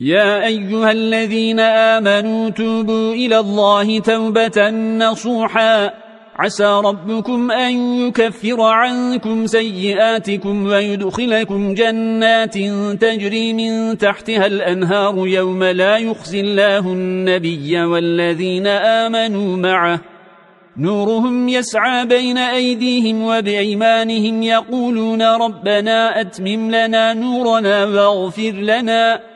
يا أيها الذين آمنوا توبوا إلى الله توبة نصوحا. عسى ربكم أن يكفر عنكم سيئاتكم ويدخلكم جنات تجري من تحتها الأنهار يوم لا يخزي الله النبي والذين آمنوا معه. نورهم يسعى بين أيديهم وبأيمانهم يقولون ربنا أتمم لنا نورنا واغفر لنا.